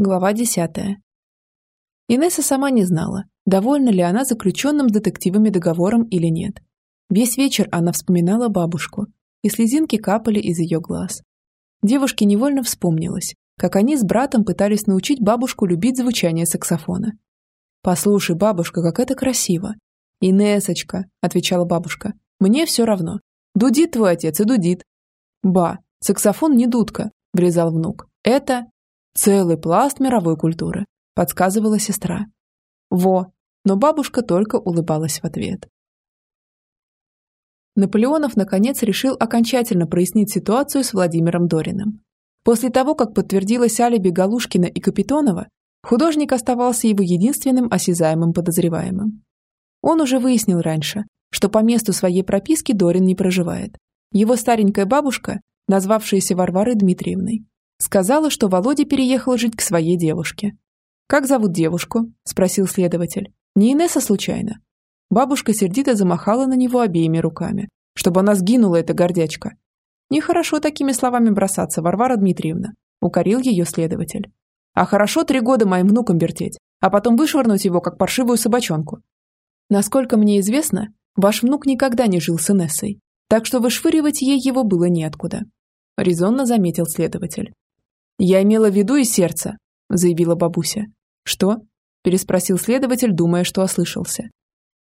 Глава десятая. Инесса сама не знала, довольна ли она заключенным с детективами договором или нет. Весь вечер она вспоминала бабушку, и слезинки капали из ее глаз. Девушке невольно вспомнилось, как они с братом пытались научить бабушку любить звучание саксофона. «Послушай, бабушка, как это красиво!» «Инессочка», — отвечала бабушка, — «мне все равно. Дудит твой отец и дудит». «Ба, саксофон не дудка», — врезал внук. «Это целый пласт мировой культуры», — подсказывала сестра. «Во!» Но бабушка только улыбалась в ответ. Наполеонов, наконец, решил окончательно прояснить ситуацию с Владимиром Дориным. После того, как подтвердилось алиби Галушкина и Капитонова, художник оставался его единственным осязаемым подозреваемым. Он уже выяснил раньше, что по месту своей прописки Дорин не проживает. Его старенькая бабушка, назвавшаяся Варварой Дмитриевной, сказала, что Володя переехал жить к своей девушке. «Как зовут девушку?» – спросил следователь. «Не Инесса случайно?» Бабушка сердито замахала на него обеими руками, чтобы она сгинула, эта гордячка. Нехорошо такими словами бросаться, Варвара Дмитриевна, укорил ее следователь. А хорошо три года моим внукам вертеть, а потом вышвырнуть его, как паршивую собачонку. Насколько мне известно, ваш внук никогда не жил с Инессой, так что вышвыривать ей его было неоткуда. Резонно заметил следователь. «Я имела в виду и сердце», заявила бабуся. «Что?» переспросил следователь, думая, что ослышался.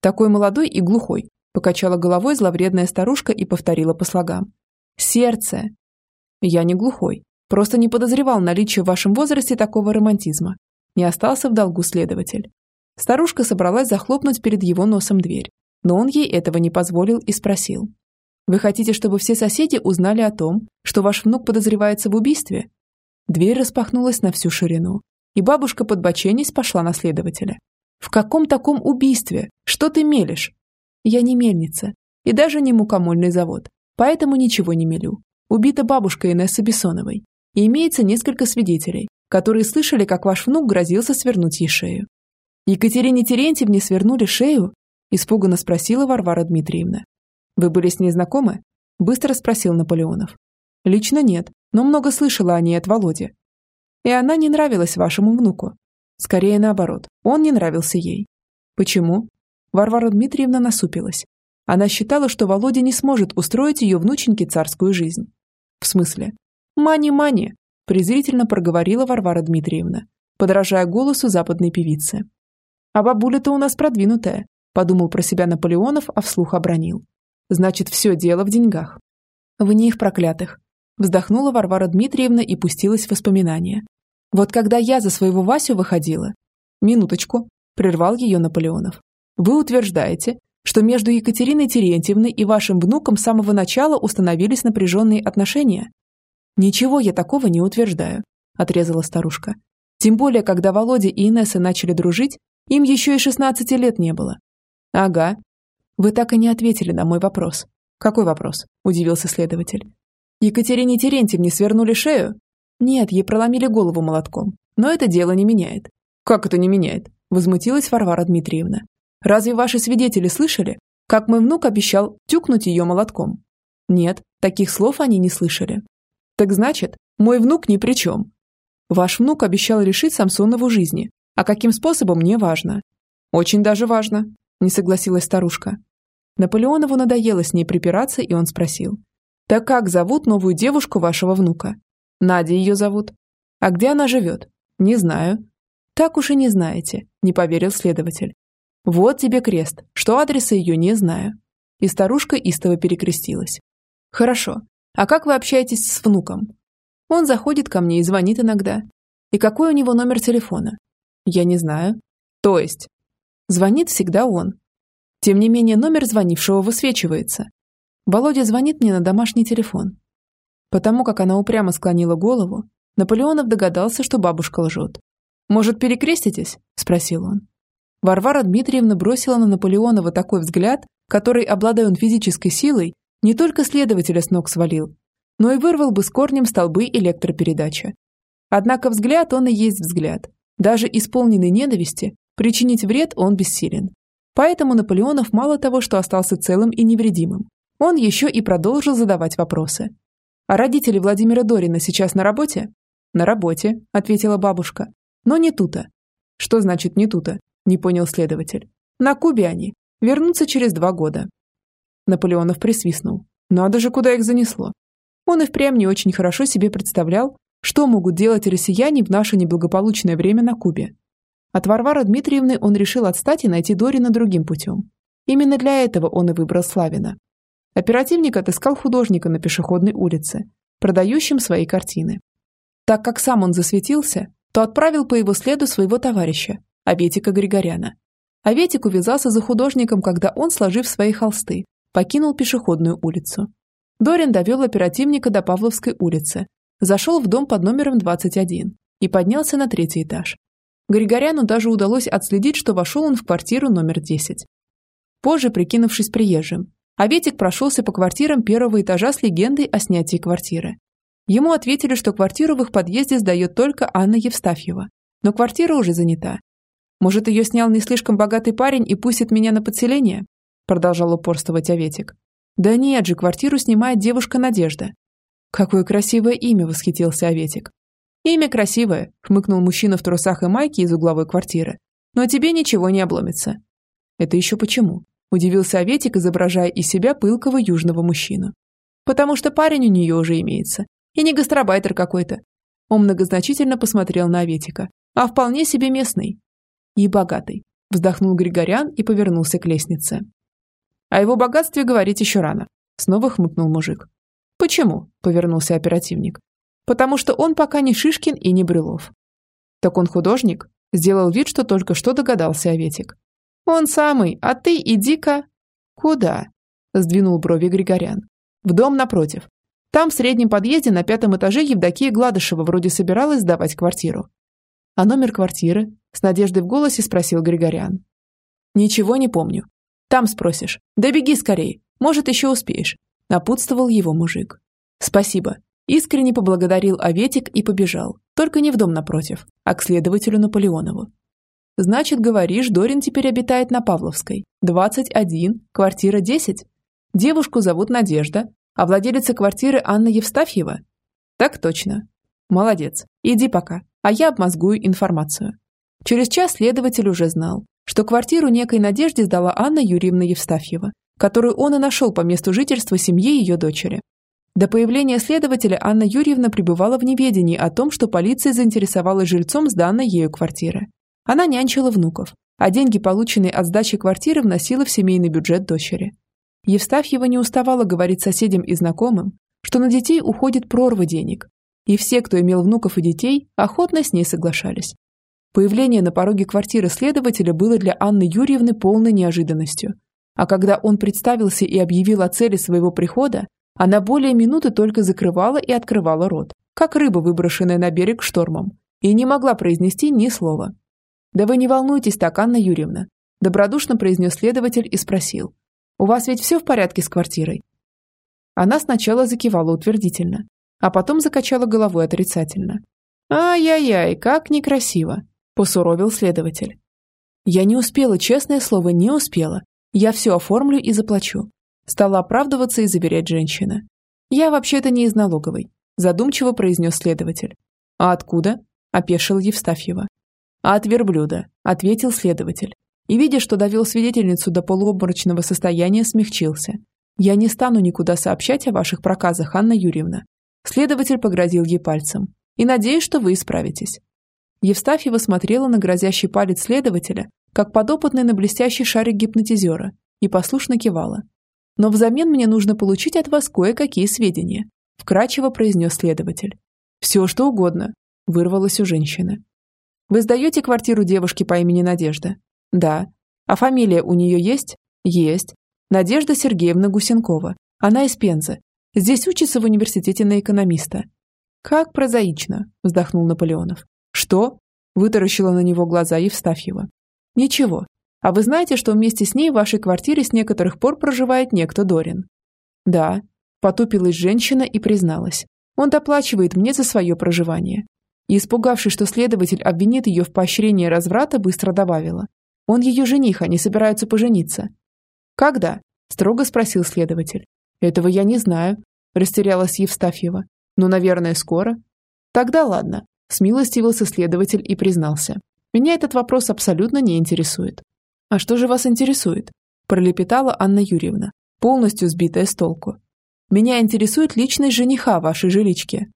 Такой молодой и глухой, покачала головой зловредная старушка и повторила по слогам. Сердце. Я не глухой, просто не подозревал наличие в вашем возрасте такого романтизма. Не остался в долгу следователь. Старушка собралась захлопнуть перед его носом дверь, но он ей этого не позволил и спросил. «Вы хотите, чтобы все соседи узнали о том, что ваш внук подозревается в убийстве?» Дверь распахнулась на всю ширину, и бабушка под боченись пошла на следователя. В каком таком убийстве? Что ты мелешь? Я не мельница. И даже не мукомольный завод. Поэтому ничего не мелю. Убита бабушка Инессы Бессоновой. И имеется несколько свидетелей, которые слышали, как ваш внук грозился свернуть ей шею. Екатерине Терентьевне свернули шею? Испуганно спросила Варвара Дмитриевна. Вы были с ней знакомы? Быстро спросил Наполеонов. Лично нет, но много слышала о ней от Володи. И она не нравилась вашему внуку. Скорее наоборот, он не нравился ей. Почему? Варвара Дмитриевна насупилась. Она считала, что Володя не сможет устроить ее внученьке царскую жизнь. В смысле? «Мани-мани!» – презрительно проговорила Варвара Дмитриевна, подражая голосу западной певицы. «А бабуля-то у нас продвинутая», – подумал про себя Наполеонов, а вслух обронил. «Значит, все дело в деньгах». «В них проклятых», – вздохнула Варвара Дмитриевна и пустилась в воспоминания. Вот когда я за своего Васю выходила... Минуточку, прервал ее Наполеонов. Вы утверждаете, что между Екатериной Терентьевной и вашим внуком с самого начала установились напряженные отношения? Ничего я такого не утверждаю, отрезала старушка. Тем более, когда Володя и Инесса начали дружить, им еще и 16 лет не было. Ага. Вы так и не ответили на мой вопрос. Какой вопрос? Удивился следователь. Екатерине Терентьевне свернули шею? Нет, ей проломили голову молотком. Но это дело не меняет. Как это не меняет? Возмутилась Варвара Дмитриевна. Разве ваши свидетели слышали, как мой внук обещал тюкнуть ее молотком? Нет, таких слов они не слышали. Так значит, мой внук ни при чем. Ваш внук обещал решить Самсонову жизни. А каким способом, не важно. Очень даже важно, не согласилась старушка. Наполеонову надоело с ней припираться, и он спросил. «Так как зовут новую девушку вашего внука?» Надя ее зовут. А где она живет? Не знаю. Так уж и не знаете, не поверил следователь. Вот тебе крест, что адреса ее не знаю. И старушка истово перекрестилась. Хорошо. А как вы общаетесь с внуком? Он заходит ко мне и звонит иногда. И какой у него номер телефона? Я не знаю. То есть? Звонит всегда он. Тем не менее, номер звонившего высвечивается. Володя звонит мне на домашний телефон. Потому как она упрямо склонила голову, Наполеонов догадался, что бабушка лжет. «Может, перекреститесь?» – спросил он. Варвара Дмитриевна бросила на Наполеонова такой взгляд, который, обладая он физической силой, не только следователя с ног свалил, но и вырвал бы с корнем столбы электропередачи. Однако взгляд он и есть взгляд. Даже исполненный ненависти, причинить вред он бессилен. Поэтому Наполеонов мало того, что остался целым и невредимым, он еще и продолжил задавать вопросы. А родители Владимира Дорина сейчас на работе? «На работе», – ответила бабушка. «Но не тута». «Что значит не тута?» – не понял следователь. «На Кубе они. Вернутся через два года». Наполеонов присвистнул. Надо же, куда их занесло. Он и впрямь не очень хорошо себе представлял, что могут делать россияне в наше неблагополучное время на Кубе. От Варвары Дмитриевны он решил отстать и найти Дорина другим путем. Именно для этого он и выбрал Славина. Оперативник отыскал художника на пешеходной улице, продающим свои картины. Так как сам он засветился, то отправил по его следу своего товарища, Аветика Григоряна. Аветик увязался за художником, когда он, сложив свои холсты, покинул пешеходную улицу. Дорин довел оперативника до Павловской улицы, зашел в дом под номером 21 и поднялся на третий этаж. Григоряну даже удалось отследить, что вошел он в квартиру номер 10. Позже, прикинувшись приезжим, Аветик прошелся по квартирам первого этажа с легендой о снятии квартиры. Ему ответили, что квартиру в их подъезде сдает только Анна Евстафьева. Но квартира уже занята. Может, ее снял не слишком богатый парень и пустит меня на подселение? Продолжал упорствовать Аветик. Да нет же, квартиру снимает девушка Надежда. Какое красивое имя, восхитился Аветик. Имя красивое, хмыкнул мужчина в трусах и майке из угловой квартиры. Но тебе ничего не обломится. Это еще почему? Удивился Аветик, изображая из себя пылкого южного мужчину. Потому что парень у нее уже имеется. И не гастробайтер какой-то. Он многозначительно посмотрел на Аветика. А вполне себе местный. И богатый. Вздохнул Григорян и повернулся к лестнице. О его богатстве говорить еще рано. Снова хмыкнул мужик. Почему? Повернулся оперативник. Потому что он пока не Шишкин и не Брюлов. Так он художник? Сделал вид, что только что догадался Аветик. Он самый, а ты иди-ка... Куда? Сдвинул брови Григорян. В дом напротив. Там, в среднем подъезде, на пятом этаже Евдокия Гладышева вроде собиралась сдавать квартиру. А номер квартиры? С надеждой в голосе спросил Григорян. Ничего не помню. Там спросишь. Да беги скорей. Может, еще успеешь. Напутствовал его мужик. Спасибо. Искренне поблагодарил Аветик и побежал. Только не в дом напротив, а к следователю Наполеонову. Значит, говоришь, Дорин теперь обитает на Павловской. 21, квартира 10. Девушку зовут Надежда, а владелица квартиры Анна Евстафьева? Так точно. Молодец. Иди пока, а я обмозгую информацию. Через час следователь уже знал, что квартиру некой Надежде сдала Анна Юрьевна Евстафьева, которую он и нашел по месту жительства семьи ее дочери. До появления следователя Анна Юрьевна пребывала в неведении о том, что полиция заинтересовалась жильцом сданной ею квартиры. Она нянчила внуков, а деньги, полученные от сдачи квартиры, вносила в семейный бюджет дочери. Евстафьева не уставала говорить соседям и знакомым, что на детей уходит прорва денег, и все, кто имел внуков и детей, охотно с ней соглашались. Появление на пороге квартиры следователя было для Анны Юрьевны полной неожиданностью. А когда он представился и объявил о цели своего прихода, она более минуты только закрывала и открывала рот, как рыба, выброшенная на берег штормом, и не могла произнести ни слова. «Да вы не волнуйтесь так, Анна Юрьевна», добродушно произнес следователь и спросил. У вас ведь все в порядке с квартирой?» Она сначала закивала утвердительно, а потом закачала головой отрицательно. «Ай-яй-яй, как некрасиво!» – посуровил следователь. «Я не успела, честное слово, не успела. Я все оформлю и заплачу». Стала оправдываться и заверять женщина. «Я вообще-то не из налоговой», – задумчиво произнес следователь. «А откуда?» – опешил Евстафьева. «А от верблюда», – ответил следователь и, видя, что довел свидетельницу до полуобморочного состояния, смягчился. «Я не стану никуда сообщать о ваших проказах, Анна Юрьевна». Следователь погрозил ей пальцем. «И надеюсь, что вы исправитесь». Евстафьева смотрела на грозящий палец следователя, как подопытный на блестящий шарик гипнотизера, и послушно кивала. «Но взамен мне нужно получить от вас кое-какие сведения», вкрадчиво произнес следователь. «Все, что угодно», вырвалось у женщины. «Вы сдаете квартиру девушке по имени Надежда?» Да. А фамилия у нее есть? Есть. Надежда Сергеевна Гусенкова. Она из Пензы. Здесь учится в университете на экономиста. Как прозаично, вздохнул Наполеонов. Что? Вытаращила на него глаза Евстафьева. Ничего. А вы знаете, что вместе с ней в вашей квартире с некоторых пор проживает некто Дорин? Да. Потупилась женщина и призналась. Он доплачивает мне за свое проживание. И, испугавшись, что следователь обвинит ее в поощрении разврата, быстро добавила. Он ее жених, они собираются пожениться. Когда? Строго спросил следователь. Этого я не знаю, растерялась Евстафьева. Ну, наверное, скоро. Тогда ладно. Смилостивился следователь и признался. Меня этот вопрос абсолютно не интересует. А что же вас интересует? Пролепетала Анна Юрьевна, полностью сбитая с толку. Меня интересует личность жениха вашей жилички.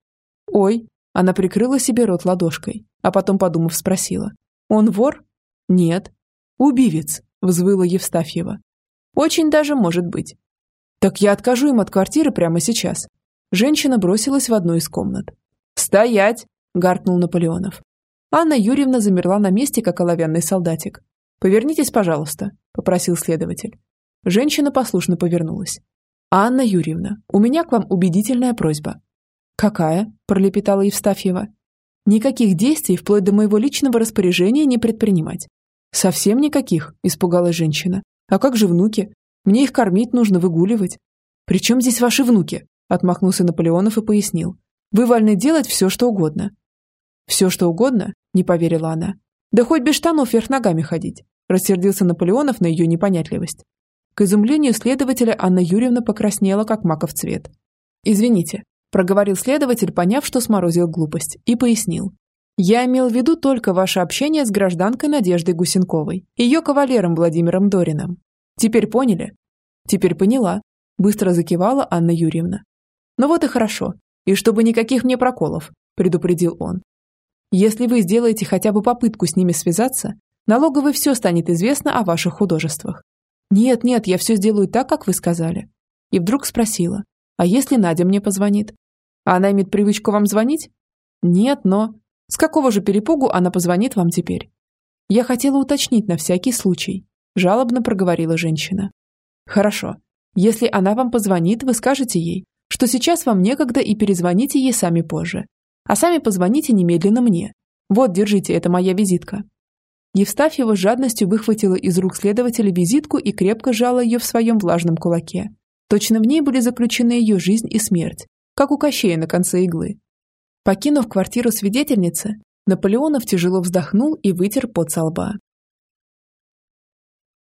Ой, она прикрыла себе рот ладошкой, а потом, подумав, спросила. Он вор? Нет. Убивец, взвыла Евстафьева. Очень даже может быть. Так я откажу им от квартиры прямо сейчас. Женщина бросилась в одну из комнат. «Стоять!» – гаркнул Наполеонов. Анна Юрьевна замерла на месте, как оловянный солдатик. «Повернитесь, пожалуйста», – попросил следователь. Женщина послушно повернулась. «Анна Юрьевна, у меня к вам убедительная просьба». «Какая?» – пролепетала Евстафьева. «Никаких действий вплоть до моего личного распоряжения не предпринимать». «Совсем никаких», – испугалась женщина. «А как же внуки? Мне их кормить нужно, выгуливать». «При чем здесь ваши внуки?» – отмахнулся Наполеонов и пояснил. «Вы вольны делать все, что угодно». «Все, что угодно?» – не поверила она. «Да хоть без штанов вверх ногами ходить», – рассердился Наполеонов на ее непонятливость. К изумлению следователя Анна Юрьевна покраснела, как маков цвет. «Извините», – проговорил следователь, поняв, что сморозил глупость, и пояснил. «Я имел в виду только ваше общение с гражданкой Надеждой Гусенковой, ее кавалером Владимиром Дорином. Теперь поняли?» «Теперь поняла», – быстро закивала Анна Юрьевна. «Ну вот и хорошо. И чтобы никаких мне проколов», – предупредил он. «Если вы сделаете хотя бы попытку с ними связаться, налоговой все станет известно о ваших художествах. «Нет, нет, я все сделаю так, как вы сказали». И вдруг спросила, «А если Надя мне позвонит?» «А она имеет привычку вам звонить?» «Нет, но...» «С какого же перепугу она позвонит вам теперь?» «Я хотела уточнить на всякий случай», – жалобно проговорила женщина. «Хорошо. Если она вам позвонит, вы скажете ей, что сейчас вам некогда и перезвоните ей сами позже. А сами позвоните немедленно мне. Вот, держите, это моя визитка. Евстафьева с жадностью выхватила из рук следователя визитку и крепко сжала ее в своем влажном кулаке. Точно в ней были заключены ее жизнь и смерть, как у Кощея на конце иглы. Покинув квартиру свидетельницы, Наполеонов тяжело вздохнул и вытер пот со лба.